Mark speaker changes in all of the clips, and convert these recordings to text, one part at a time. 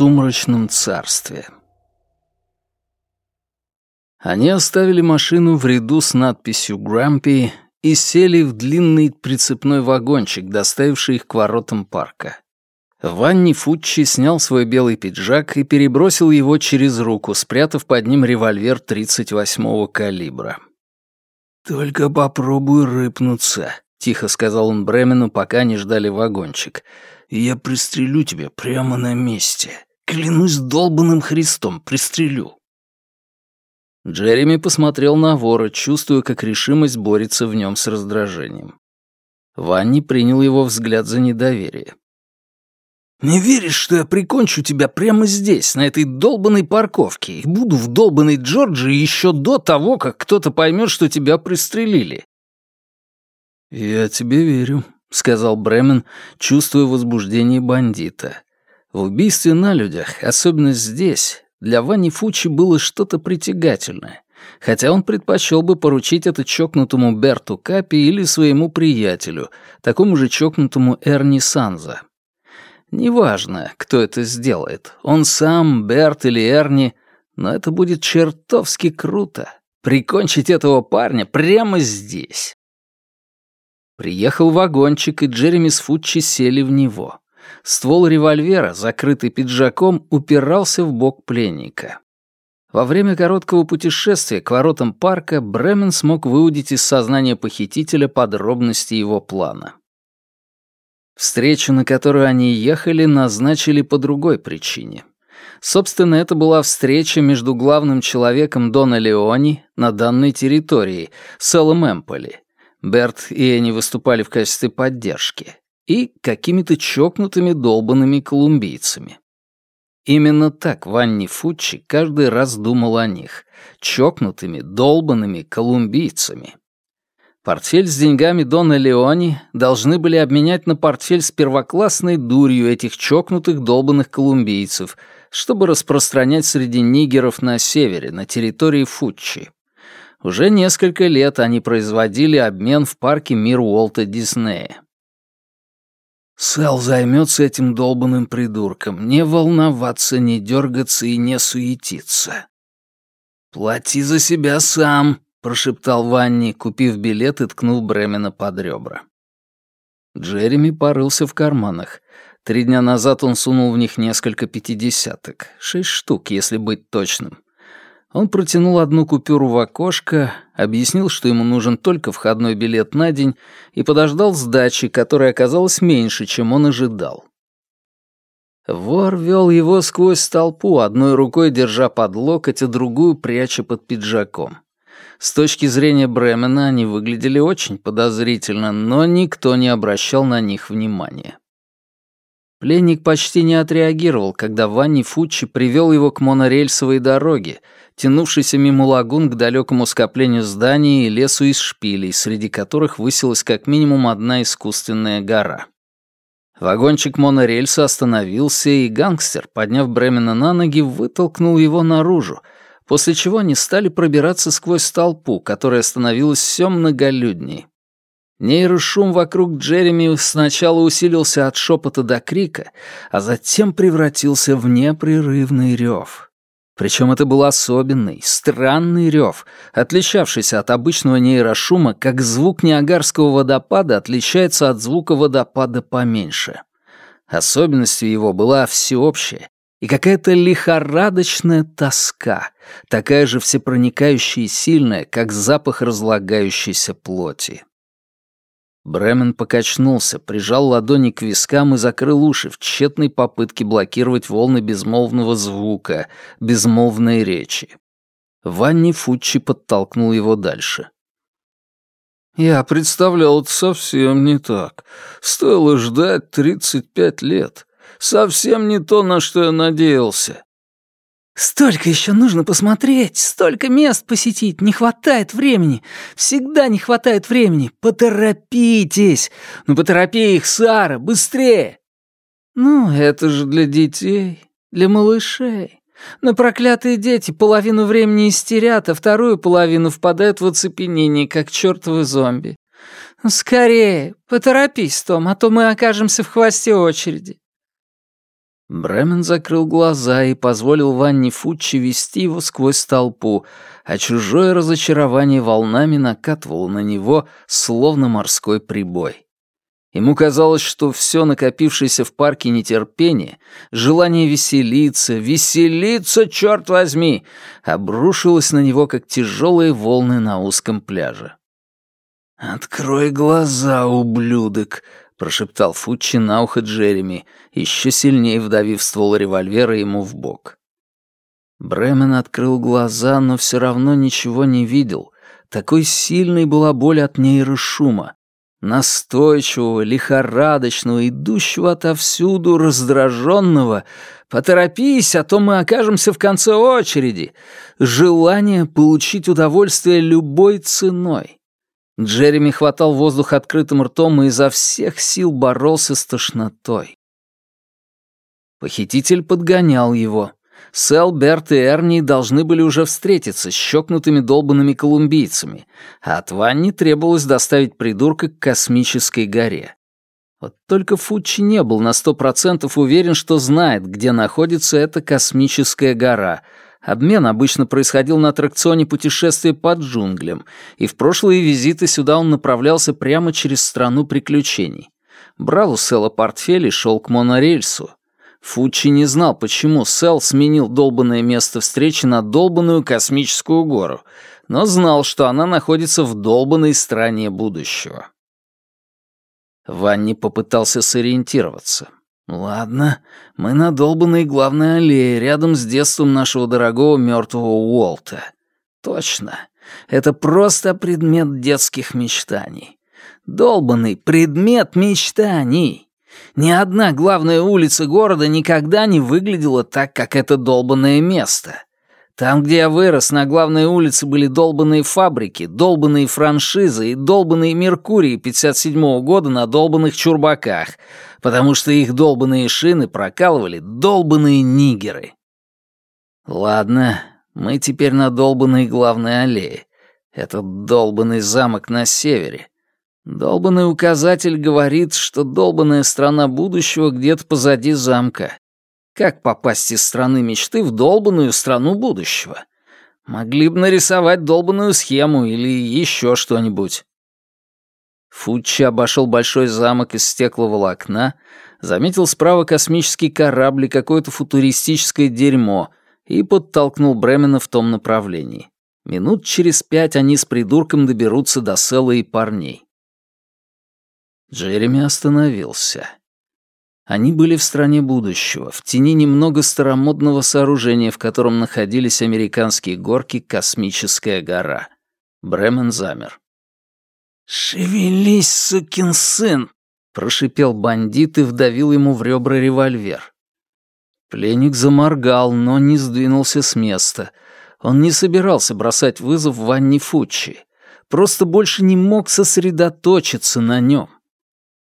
Speaker 1: сумрачном царстве. Они оставили машину в ряду с надписью «Грампи» и сели в длинный прицепной вагончик, доставивший их к воротам парка. Ванни Фуччи снял свой белый пиджак и перебросил его через руку, спрятав под ним револьвер 38-го калибра. «Только попробуй рыпнуться», — тихо сказал он Бремену, пока они ждали вагончик. «Я пристрелю тебя прямо на месте. Клянусь долбанным Христом, пристрелю». Джереми посмотрел на вора, чувствуя, как решимость борется в нем с раздражением. Ванни принял его взгляд за недоверие. «Не веришь, что я прикончу тебя прямо здесь, на этой долбанной парковке, и буду в долбанной Джорджии еще до того, как кто-то поймет, что тебя пристрелили?» «Я тебе верю», — сказал Бремен, чувствуя возбуждение бандита. В убийстве на людях, особенно здесь, для Вани Фучи было что-то притягательное, хотя он предпочел бы поручить это чокнутому Берту Капи или своему приятелю, такому же чокнутому Эрни Санза. Неважно, кто это сделает, он сам, Берт или Эрни, но это будет чертовски круто. Прикончить этого парня прямо здесь. Приехал вагончик, и Джереми с Фуччи сели в него. Ствол револьвера, закрытый пиджаком, упирался в бок пленника. Во время короткого путешествия к воротам парка Бремен смог выудить из сознания похитителя подробности его плана. Встречу, на которую они ехали, назначили по другой причине. Собственно, это была встреча между главным человеком Дона Леони на данной территории, Селом Эмполи. Берт и Энни выступали в качестве поддержки. И какими-то чокнутыми долбанными колумбийцами. Именно так Ванни Фуччи каждый раз думал о них. Чокнутыми, долбанными колумбийцами. Портфель с деньгами Дона Леони должны были обменять на портфель с первоклассной дурью этих чокнутых долбанных колумбийцев, чтобы распространять среди нигеров на севере, на территории Фуччи. Уже несколько лет они производили обмен в парке Мир Уолта Диснея. Сэл займется этим долбанным придурком. Не волноваться, не дергаться и не суетиться. «Плати за себя сам», — прошептал Ванни, купив билет и ткнул Бремена под ребра. Джереми порылся в карманах. Три дня назад он сунул в них несколько пятидесяток. Шесть штук, если быть точным. Он протянул одну купюру в окошко, объяснил, что ему нужен только входной билет на день, и подождал сдачи, которая оказалась меньше, чем он ожидал. Вор вел его сквозь толпу, одной рукой держа под локоть, а другую пряча под пиджаком. С точки зрения Бремена они выглядели очень подозрительно, но никто не обращал на них внимания. Пленник почти не отреагировал, когда Ванни Фуччи привел его к монорельсовой дороге, тянувшейся мимо лагун к далекому скоплению зданий и лесу из шпилей, среди которых высилась как минимум одна искусственная гора. Вагончик монорельса остановился, и гангстер, подняв Бремена на ноги, вытолкнул его наружу, после чего они стали пробираться сквозь толпу, которая становилась все многолюдней. Нейрошум вокруг Джереми сначала усилился от шепота до крика, а затем превратился в непрерывный рев. Причем это был особенный, странный рев, отличавшийся от обычного нейрошума, как звук Ниагарского водопада отличается от звука водопада поменьше. Особенностью его была всеобщая и какая-то лихорадочная тоска, такая же всепроникающая и сильная, как запах разлагающейся плоти. Бремен покачнулся, прижал ладони к вискам и закрыл уши в тщетной попытке блокировать волны безмолвного звука, безмолвной речи. Ванни Фуччи подтолкнул его дальше. «Я представлял это совсем не так. Стоило ждать тридцать пять лет. Совсем не то, на что я надеялся. Столько еще нужно посмотреть, столько мест посетить, не хватает времени. Всегда не хватает времени. Поторопитесь. Ну, поторопи их, Сара, быстрее. Ну, это же для детей, для малышей. Но проклятые дети половину времени истерят, а вторую половину впадают в оцепенение, как чертовы зомби. Скорее, поторопись, Том, а то мы окажемся в хвосте очереди. Бремен закрыл глаза и позволил Ванне Фуччи вести его сквозь толпу, а чужое разочарование волнами накатывало на него, словно морской прибой. Ему казалось, что все накопившееся в парке нетерпение, желание веселиться, веселиться, черт возьми, обрушилось на него, как тяжелые волны на узком пляже. «Открой глаза, ублюдок!» — прошептал Фуччи на ухо Джереми, еще сильнее вдавив ствол револьвера ему в бок. Бремен открыл глаза, но все равно ничего не видел. Такой сильной была боль от нейрошума, настойчивого, лихорадочного, идущего отовсюду, раздраженного. «Поторопись, а то мы окажемся в конце очереди!» Желание получить удовольствие любой ценой. Джереми хватал воздух открытым ртом и изо всех сил боролся с тошнотой. Похититель подгонял его. Сэл, Берт и Эрни должны были уже встретиться с щекнутыми долбанными колумбийцами, а от Ванни требовалось доставить придурка к космической горе. Вот только Фуччи не был на сто процентов уверен, что знает, где находится эта космическая гора — Обмен обычно происходил на аттракционе путешествия по джунглям, и в прошлые визиты сюда он направлялся прямо через страну приключений. Брал у Сэла портфель и шел к монорельсу. Фучи не знал, почему Сэл сменил долбанное место встречи на долбанную космическую гору, но знал, что она находится в долбанной стране будущего. Ванни попытался сориентироваться. Ладно, мы на долбанной главной аллее, рядом с детством нашего дорогого мертвого Уолта. Точно. Это просто предмет детских мечтаний. Долбанный предмет мечтаний. Ни одна главная улица города никогда не выглядела так, как это долбанное место. Там, где я вырос, на главной улице были долбанные фабрики, долбанные франшизы и долбанные Меркурии 57-го года на долбанных чурбаках, потому что их долбанные шины прокалывали долбанные нигеры. Ладно, мы теперь на долбанной главной аллее. Этот долбанный замок на севере. Долбанный указатель говорит, что долбанная страна будущего где-то позади замка. Как попасть из страны мечты в долбанную страну будущего? Могли бы нарисовать долбанную схему или еще что-нибудь. Фуччи обошел большой замок из стекловолокна, заметил справа космический корабль и какое-то футуристическое дерьмо и подтолкнул Бремена в том направлении. Минут через пять они с придурком доберутся до Села и парней. Джереми остановился. Они были в стране будущего, в тени немного старомодного сооружения, в котором находились американские горки «Космическая гора». Бремен замер. «Шевелись, сукин сын!» — прошипел бандит и вдавил ему в ребра револьвер. Пленник заморгал, но не сдвинулся с места. Он не собирался бросать вызов Ванни Фуччи. Просто больше не мог сосредоточиться на нем.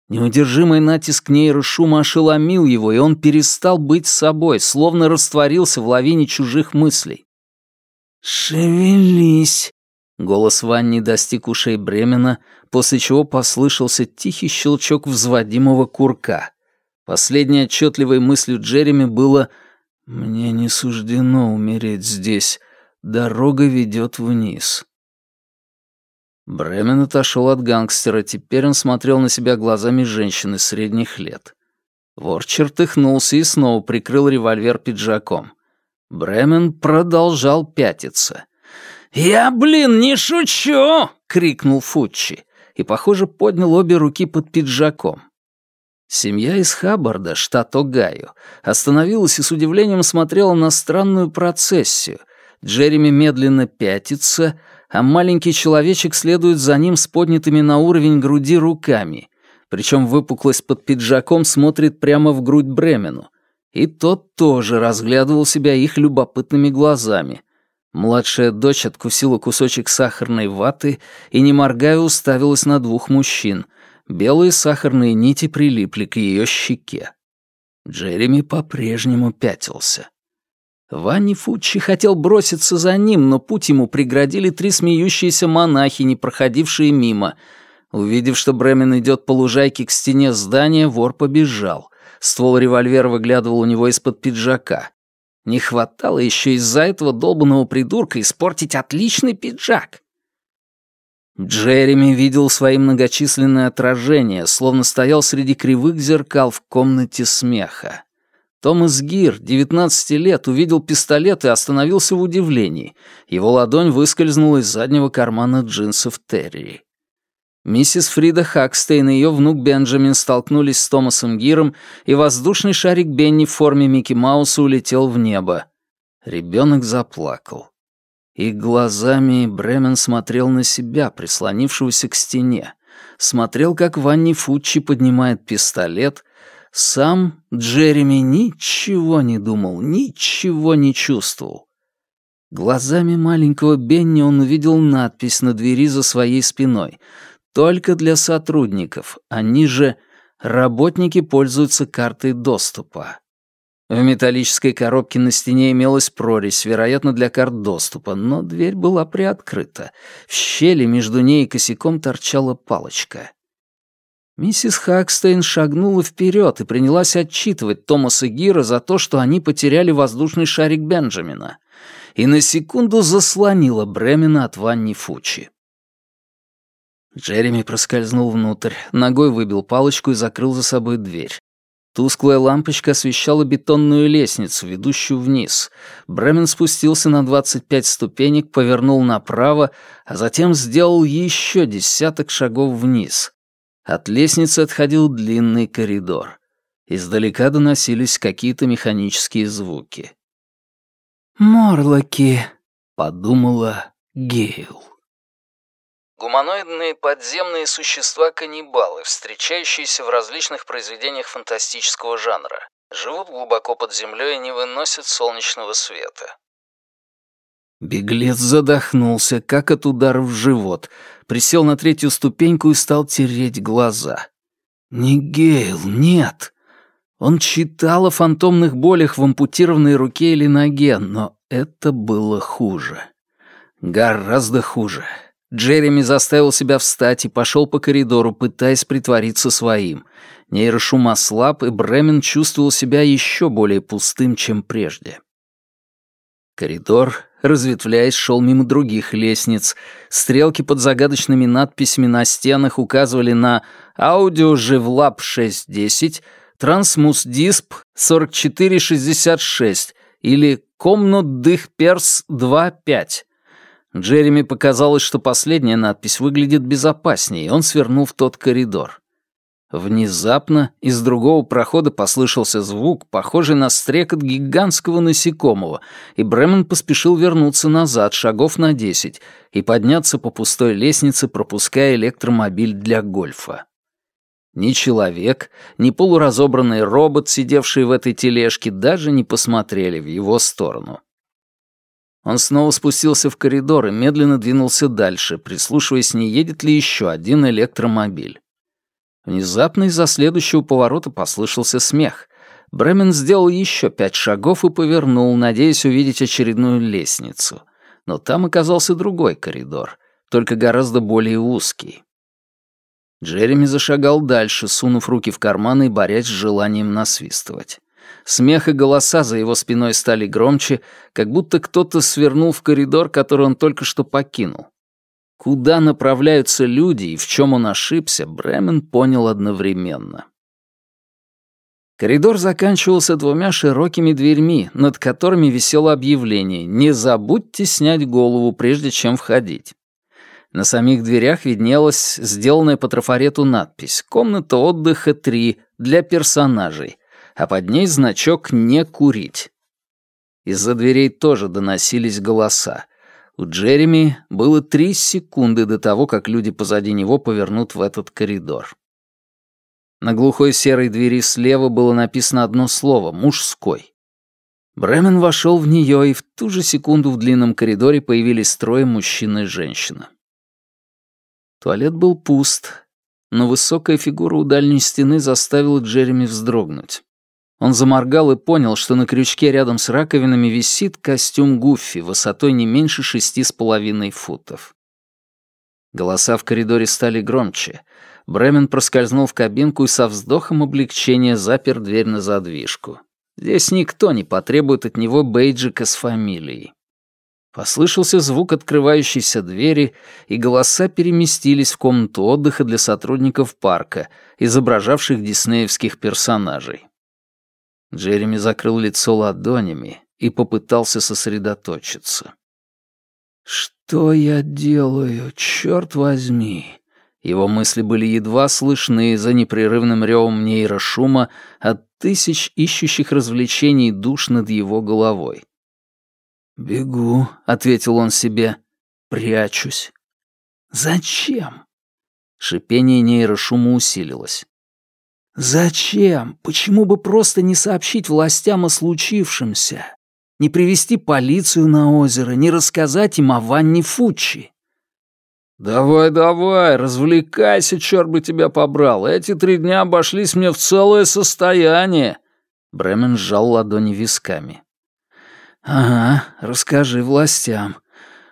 Speaker 1: Неудержимый натиск нейрошума ошеломил его, и он перестал быть собой, словно растворился в лавине чужих мыслей. «Шевелись!» Голос Ванни достиг ушей Бремена, после чего послышался тихий щелчок взводимого курка. Последней отчетливой мыслью Джереми было «Мне не суждено умереть здесь. Дорога ведет вниз». Бремен отошел от гангстера, теперь он смотрел на себя глазами женщины средних лет. Вор чертыхнулся и снова прикрыл револьвер пиджаком. Бремен продолжал пятиться — «Я, блин, не шучу!» — крикнул Фуччи и, похоже, поднял обе руки под пиджаком. Семья из Хаббарда, штат Огайо, остановилась и с удивлением смотрела на странную процессию. Джереми медленно пятится, а маленький человечек следует за ним с поднятыми на уровень груди руками. Причем выпуклость под пиджаком смотрит прямо в грудь Бремену. И тот тоже разглядывал себя их любопытными глазами. Младшая дочь откусила кусочек сахарной ваты и, не моргая, уставилась на двух мужчин. Белые сахарные нити прилипли к ее щеке. Джереми по-прежнему пятился. Ванни Фуччи хотел броситься за ним, но путь ему преградили три смеющиеся монахини, проходившие мимо. Увидев, что Бремен идет по лужайке к стене здания, вор побежал. Ствол револьвера выглядывал у него из-под пиджака. Не хватало еще из-за этого долбанного придурка испортить отличный пиджак. Джереми видел свои многочисленные отражения, словно стоял среди кривых зеркал в комнате смеха. Томас Гир, 19 лет, увидел пистолет и остановился в удивлении. Его ладонь выскользнула из заднего кармана джинсов Терри. Миссис Фрида Хакстейн и ее внук Бенджамин столкнулись с Томасом Гиром, и воздушный шарик Бенни в форме Микки Мауса улетел в небо. Ребенок заплакал. И глазами Бремен смотрел на себя, прислонившегося к стене. Смотрел, как Ванни Фуччи поднимает пистолет. Сам Джереми ничего не думал, ничего не чувствовал. Глазами маленького Бенни он увидел надпись на двери за своей спиной. «Только для сотрудников. Они же работники пользуются картой доступа». В металлической коробке на стене имелась прорезь, вероятно, для карт доступа, но дверь была приоткрыта. В щели между ней и косяком торчала палочка. Миссис Хакстейн шагнула вперед и принялась отчитывать Томаса Гира за то, что они потеряли воздушный шарик Бенджамина, и на секунду заслонила Бремена от Ванни Фучи. Джереми проскользнул внутрь, ногой выбил палочку и закрыл за собой дверь. Тусклая лампочка освещала бетонную лестницу, ведущую вниз. Бремен спустился на 25 ступенек, повернул направо, а затем сделал еще десяток шагов вниз. От лестницы отходил длинный коридор. Издалека доносились какие-то механические звуки. «Морлоки», — подумала Гейл. Гуманоидные подземные существа-каннибалы, встречающиеся в различных произведениях фантастического жанра, живут глубоко под землей и не выносят солнечного света. Беглец задохнулся, как от удара в живот, присел на третью ступеньку и стал тереть глаза. «Не Гейл, нет!» Он читал о фантомных болях в ампутированной руке или ноге, но это было хуже. Гораздо хуже. Джереми заставил себя встать и пошел по коридору, пытаясь притвориться своим. Нейрошум ослаб, и Бремен чувствовал себя еще более пустым, чем прежде. Коридор, разветвляясь, шел мимо других лестниц. Стрелки под загадочными надписями на стенах указывали на «Аудио Живлаб 610», «Трансмус Дисп 4466» или «Комнот Дых Перс 25». Джереми показалось, что последняя надпись выглядит безопаснее, и он свернул в тот коридор. Внезапно из другого прохода послышался звук, похожий на стрекот гигантского насекомого, и Бремен поспешил вернуться назад, шагов на десять, и подняться по пустой лестнице, пропуская электромобиль для гольфа. Ни человек, ни полуразобранный робот, сидевший в этой тележке, даже не посмотрели в его сторону. Он снова спустился в коридор и медленно двинулся дальше, прислушиваясь, не едет ли еще один электромобиль. Внезапно из-за следующего поворота послышался смех. Бремен сделал еще пять шагов и повернул, надеясь увидеть очередную лестницу. Но там оказался другой коридор, только гораздо более узкий. Джереми зашагал дальше, сунув руки в карманы и борясь с желанием насвистывать. Смех и голоса за его спиной стали громче, как будто кто-то свернул в коридор, который он только что покинул. Куда направляются люди и в чем он ошибся, Бремен понял одновременно. Коридор заканчивался двумя широкими дверьми, над которыми висело объявление «Не забудьте снять голову, прежде чем входить». На самих дверях виднелась сделанная по трафарету надпись «Комната отдыха 3 для персонажей», а под ней значок «Не курить». Из-за дверей тоже доносились голоса. У Джереми было три секунды до того, как люди позади него повернут в этот коридор. На глухой серой двери слева было написано одно слово «мужской». Бремен вошел в нее, и в ту же секунду в длинном коридоре появились трое мужчин и женщина. Туалет был пуст, но высокая фигура у дальней стены заставила Джереми вздрогнуть. Он заморгал и понял, что на крючке рядом с раковинами висит костюм Гуффи высотой не меньше шести с половиной футов. Голоса в коридоре стали громче. Бремен проскользнул в кабинку и со вздохом облегчения запер дверь на задвижку. Здесь никто не потребует от него бейджика с фамилией. Послышался звук открывающейся двери, и голоса переместились в комнату отдыха для сотрудников парка, изображавших диснеевских персонажей. Джереми закрыл лицо ладонями и попытался сосредоточиться. «Что я делаю, черт возьми?» Его мысли были едва слышны за непрерывным ревом нейрошума от тысяч ищущих развлечений душ над его головой. «Бегу», — ответил он себе, — «прячусь». «Зачем?» Шипение нейрошума усилилось. «Зачем? Почему бы просто не сообщить властям о случившемся? Не привести полицию на озеро, не рассказать им о Ванне Фуччи?» «Давай, давай, развлекайся, черт бы тебя побрал. Эти три дня обошлись мне в целое состояние». Бремен сжал ладони висками. «Ага, расскажи властям.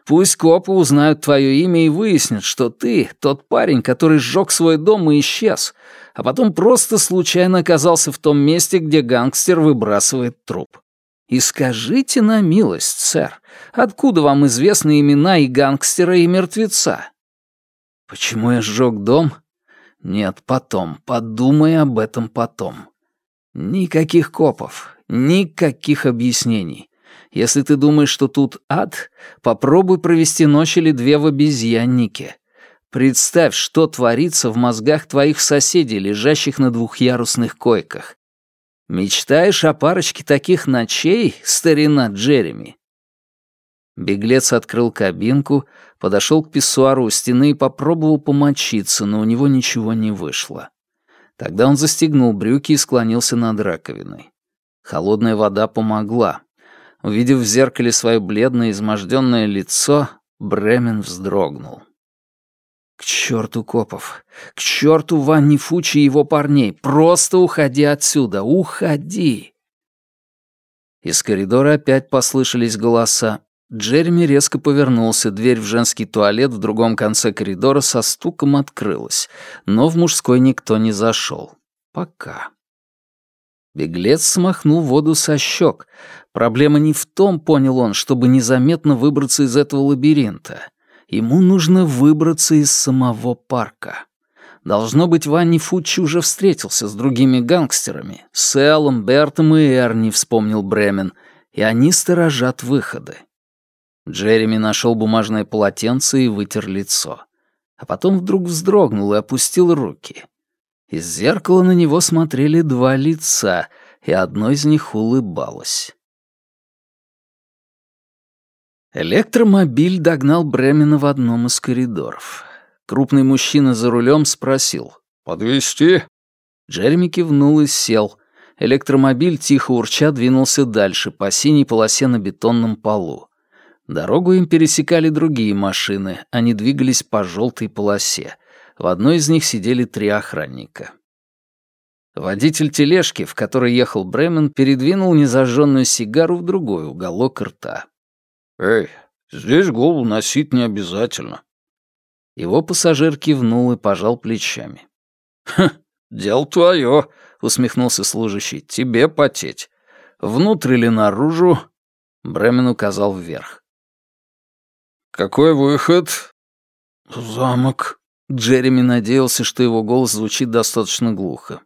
Speaker 1: Пусть копы узнают твое имя и выяснят, что ты тот парень, который сжег свой дом и исчез, а потом просто случайно оказался в том месте, где гангстер выбрасывает труп. И скажите на милость, сэр, откуда вам известны имена и гангстера, и мертвеца?» «Почему я сжег дом?» «Нет, потом. Подумай об этом потом. Никаких копов, никаких объяснений. Если ты думаешь, что тут ад, попробуй провести ночь или две в обезьяннике. Представь, что творится в мозгах твоих соседей, лежащих на двухъярусных койках. Мечтаешь о парочке таких ночей, старина Джереми?» Беглец открыл кабинку, подошел к писсуару у стены и попробовал помочиться, но у него ничего не вышло. Тогда он застегнул брюки и склонился над раковиной. Холодная вода помогла. Увидев в зеркале свое бледное, изможденное лицо, Бремен вздрогнул. К черту копов! К черту Ванни Фучи и его парней! Просто уходи отсюда! Уходи! Из коридора опять послышались голоса. Джереми резко повернулся, дверь в женский туалет в другом конце коридора со стуком открылась, но в мужской никто не зашел. Пока. Беглец смахнул воду со щек. Проблема не в том, понял он, чтобы незаметно выбраться из этого лабиринта. Ему нужно выбраться из самого парка. Должно быть, Ванни Фуччи уже встретился с другими гангстерами, с Эллом, Бертом и Эрни, вспомнил Бремен, и они сторожат выходы. Джереми нашел бумажное полотенце и вытер лицо. А потом вдруг вздрогнул и опустил руки. Из зеркала на него смотрели два лица, и одно из них улыбалось. Электромобиль догнал Бремена в одном из коридоров. Крупный мужчина за рулем спросил «Подвезти?» Джереми кивнул и сел. Электромобиль, тихо урча, двинулся дальше, по синей полосе на бетонном полу. Дорогу им пересекали другие машины, они двигались по желтой полосе. В одной из них сидели три охранника. Водитель тележки, в которой ехал Бремен, передвинул незажженную сигару в другой уголок рта. «Эй, здесь голову носить не обязательно». Его пассажир кивнул и пожал плечами. «Хм, дело твое», — усмехнулся служащий, — «тебе потеть. Внутрь или наружу?» Бремен указал вверх. «Какой выход?» «Замок», Джереми надеялся, что его голос звучит достаточно глухо.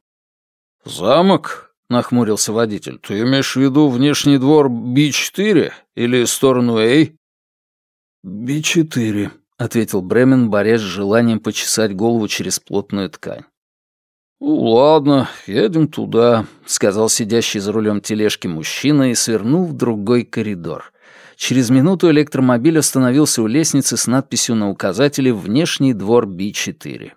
Speaker 1: «Замок?» — нахмурился водитель. «Ты имеешь в виду внешний двор Би-4 или сторону Эй?» «Би-4», — ответил Бремен, борясь с желанием почесать голову через плотную ткань. «Ну, ладно, едем туда», — сказал сидящий за рулем тележки мужчина и свернул в другой коридор. Через минуту электромобиль остановился у лестницы с надписью на указателе «Внешний двор Би-4».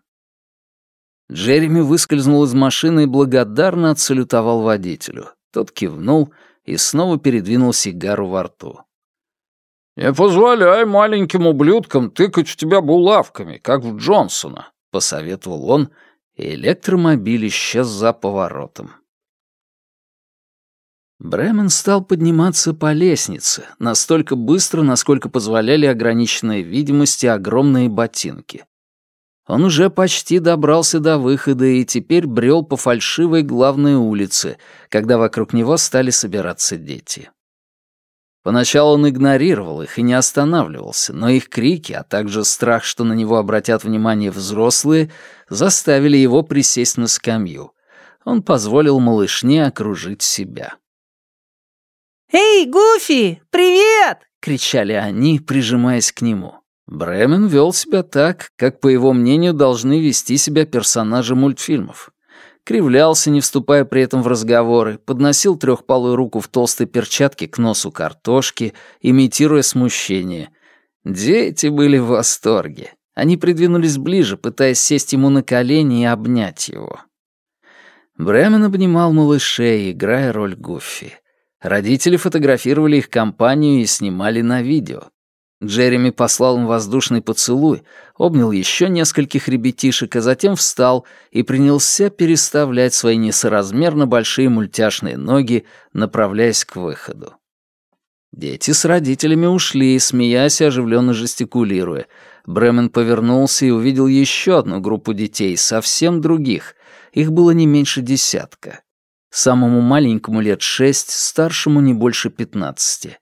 Speaker 1: Джереми выскользнул из машины и благодарно отсалютовал водителю. Тот кивнул и снова передвинул сигару во рту. «Не позволяй маленьким ублюдкам тыкать в тебя булавками, как в Джонсона», — посоветовал он, и электромобиль исчез за поворотом. Бремен стал подниматься по лестнице, настолько быстро, насколько позволяли ограниченная видимость и огромные ботинки. Он уже почти добрался до выхода и теперь брел по фальшивой главной улице, когда вокруг него стали собираться дети. Поначалу он игнорировал их и не останавливался, но их крики, а также страх, что на него обратят внимание взрослые, заставили его присесть на скамью. Он позволил малышне окружить себя.
Speaker 2: «Эй, Гуфи, привет!» — кричали они, прижимаясь к нему.
Speaker 1: Бремен вел себя так, как, по его мнению, должны вести себя персонажи мультфильмов кривлялся, не вступая при этом в разговоры, подносил трехпалую руку в толстой перчатке к носу картошки, имитируя смущение. Дети были в восторге. Они придвинулись ближе, пытаясь сесть ему на колени и обнять его. Бремен обнимал малышей, играя роль Гуффи. Родители фотографировали их компанию и снимали на видео. Джереми послал им воздушный поцелуй, обнял еще нескольких ребятишек, а затем встал и принялся переставлять свои несоразмерно большие мультяшные ноги, направляясь к выходу. Дети с родителями ушли, смеясь и оживленно жестикулируя. Бремен повернулся и увидел еще одну группу детей, совсем других. Их было не меньше десятка. Самому маленькому лет шесть, старшему не больше пятнадцати.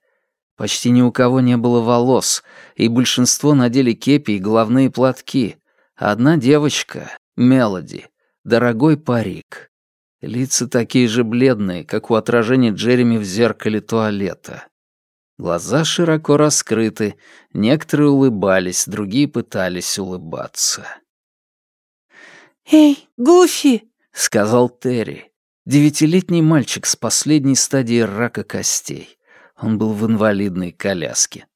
Speaker 1: Почти ни у кого не было волос, и большинство надели кепи и головные платки. одна девочка, Мелоди, дорогой парик. Лица такие же бледные, как у отражения Джереми в зеркале туалета. Глаза широко раскрыты, некоторые улыбались, другие пытались улыбаться.
Speaker 2: «Эй, Гуфи!»
Speaker 1: — сказал Терри, девятилетний мальчик с последней стадией рака костей. Он был в инвалидной коляске.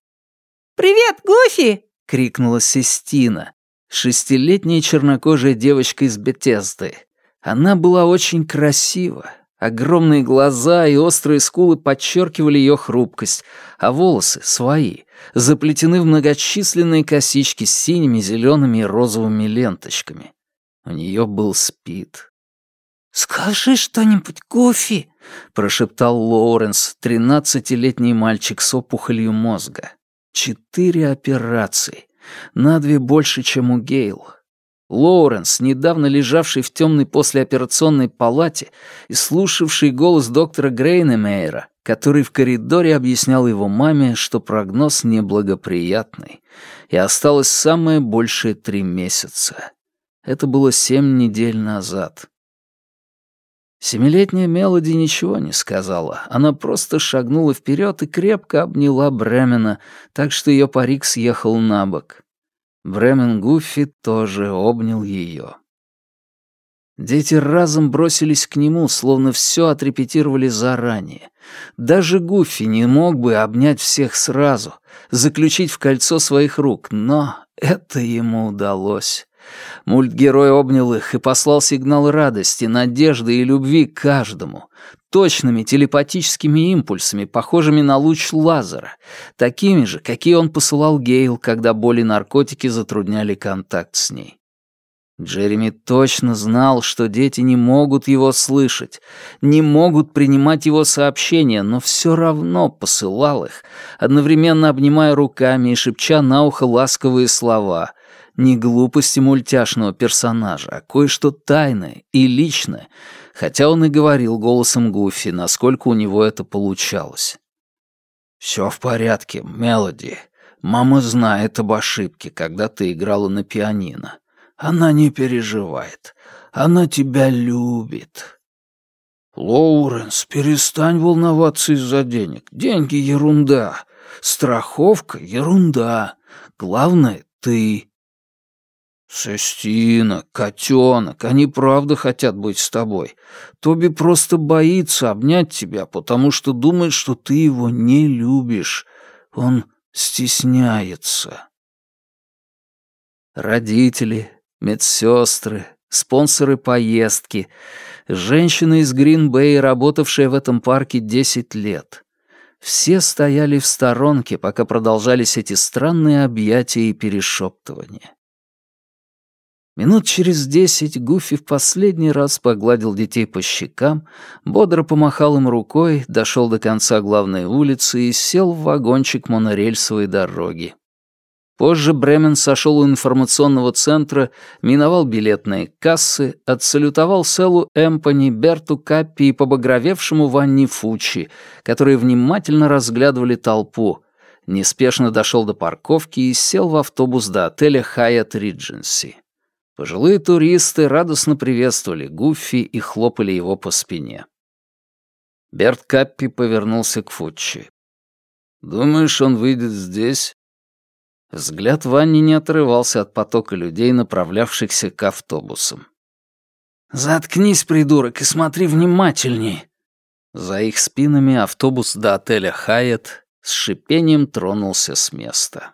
Speaker 2: «Привет, Гуфи!»
Speaker 1: — крикнула Систина, шестилетняя чернокожая девочка из Бетезды. Она была очень красива. Огромные глаза и острые скулы подчеркивали ее хрупкость, а волосы, свои, заплетены в многочисленные косички с синими, зелеными и розовыми ленточками. У нее был спид.
Speaker 2: «Скажи что-нибудь, Гуфи!»
Speaker 1: — прошептал Лоуренс, тринадцатилетний мальчик с опухолью мозга. Четыре операции. На две больше, чем у Гейл. Лоуренс, недавно лежавший в темной послеоперационной палате и слушавший голос доктора Грейнемейера, который в коридоре объяснял его маме, что прогноз неблагоприятный, и осталось самое большее три месяца. Это было семь недель назад. Семилетняя Мелоди ничего не сказала. Она просто шагнула вперед и крепко обняла Бремена, так что ее парик съехал на бок. Бремен Гуффи тоже обнял ее. Дети разом бросились к нему, словно все отрепетировали заранее. Даже Гуффи не мог бы обнять всех сразу, заключить в кольцо своих рук, но это ему удалось. Мультгерой обнял их и послал сигнал радости, надежды и любви каждому, точными телепатическими импульсами, похожими на луч лазера, такими же, какие он посылал Гейл, когда боли наркотики затрудняли контакт с ней. Джереми точно знал, что дети не могут его слышать, не могут принимать его сообщения, но все равно посылал их, одновременно обнимая руками и шепча на ухо ласковые слова — не глупости мультяшного персонажа, а кое-что тайное и личное, хотя он и говорил голосом Гуфи, насколько у него это получалось. «Все в порядке, Мелоди. Мама знает об ошибке, когда ты играла на пианино. Она не переживает. Она тебя любит». «Лоуренс, перестань волноваться из-за денег. Деньги — ерунда. Страховка — ерунда. Главное — ты. «Сестина, котенок, они правда хотят быть с тобой. Тоби просто боится обнять тебя, потому что думает, что ты его не любишь. Он стесняется». Родители, медсестры, спонсоры поездки, женщина из Грин-Бэй, работавшая в этом парке 10 лет. Все стояли в сторонке, пока продолжались эти странные объятия и перешептывания. Минут через десять Гуфи в последний раз погладил детей по щекам, бодро помахал им рукой, дошел до конца главной улицы и сел в вагончик монорельсовой дороги. Позже Бремен сошел у информационного центра, миновал билетные кассы, отсалютовал Селу Эмпани, Берту Каппи и побагровевшему Ванни Фучи, которые внимательно разглядывали толпу, неспешно дошел до парковки и сел в автобус до отеля Хайат Ридженси. Пожилые туристы радостно приветствовали Гуффи и хлопали его по спине. Берт Каппи повернулся к Фуччи. «Думаешь, он выйдет здесь?» Взгляд Ванни не отрывался от потока людей, направлявшихся к автобусам. «Заткнись, придурок, и смотри внимательней!» За их спинами автобус до отеля «Хайет» с шипением тронулся с места.